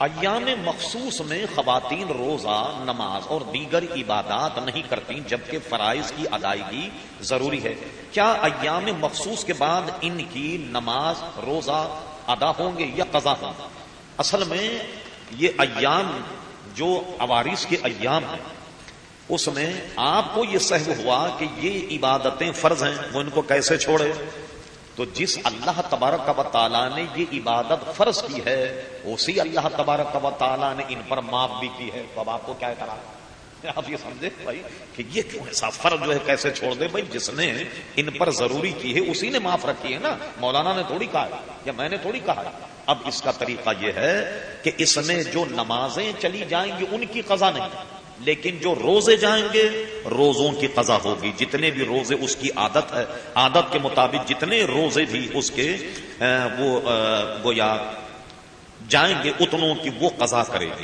ایام مخصوص میں خواتین روزہ، نماز اور دیگر عبادات نہیں کرتی جبکہ فرائض کی ادائیگی ضروری ہے۔ کیا ایام مخصوص کے بعد ان کی نماز، روزہ ادا ہوں گے یا قضا ہوں گے؟ اصل میں یہ ایام جو عوارث کے ایام ہیں، اس میں آپ کو یہ سہو ہوا کہ یہ عبادتیں فرض ہیں، وہ ان کو کیسے چھوڑے؟ تو جس اللہ تبارک و تعالیٰ نے یہ عبادت فرض کی ہے، اسی اللہ تبارک و تعالیٰ نے ان پر معاف بھی کی ہے۔ تو اب آپ کو کیا کرا آپ یہ سمجھے بھائی کہ یہ کیوں ایسا فرض جو ہے، کیسے چھوڑ دے بھائی جس نے ان پر ضروری کی ہے، اسی نے معاف رکھی ہے نا۔ مولانا نے تھوڑی کہا یا میں نے تھوڑی کہا اب اس کا طریقہ یہ ہے کہ اس میں جو نمازیں چلی جائیں گی ان کی قضا نہیں لیکن جو روزے جائیں گے، روزوں کی قضا ہوگی۔ جتنے بھی روزے اس کی عادت ہے، عادت کے مطابق جتنے روزے بھی اس کے وہ گویا جائیں گے، اتنوں کی وہ قضا کرے گی۔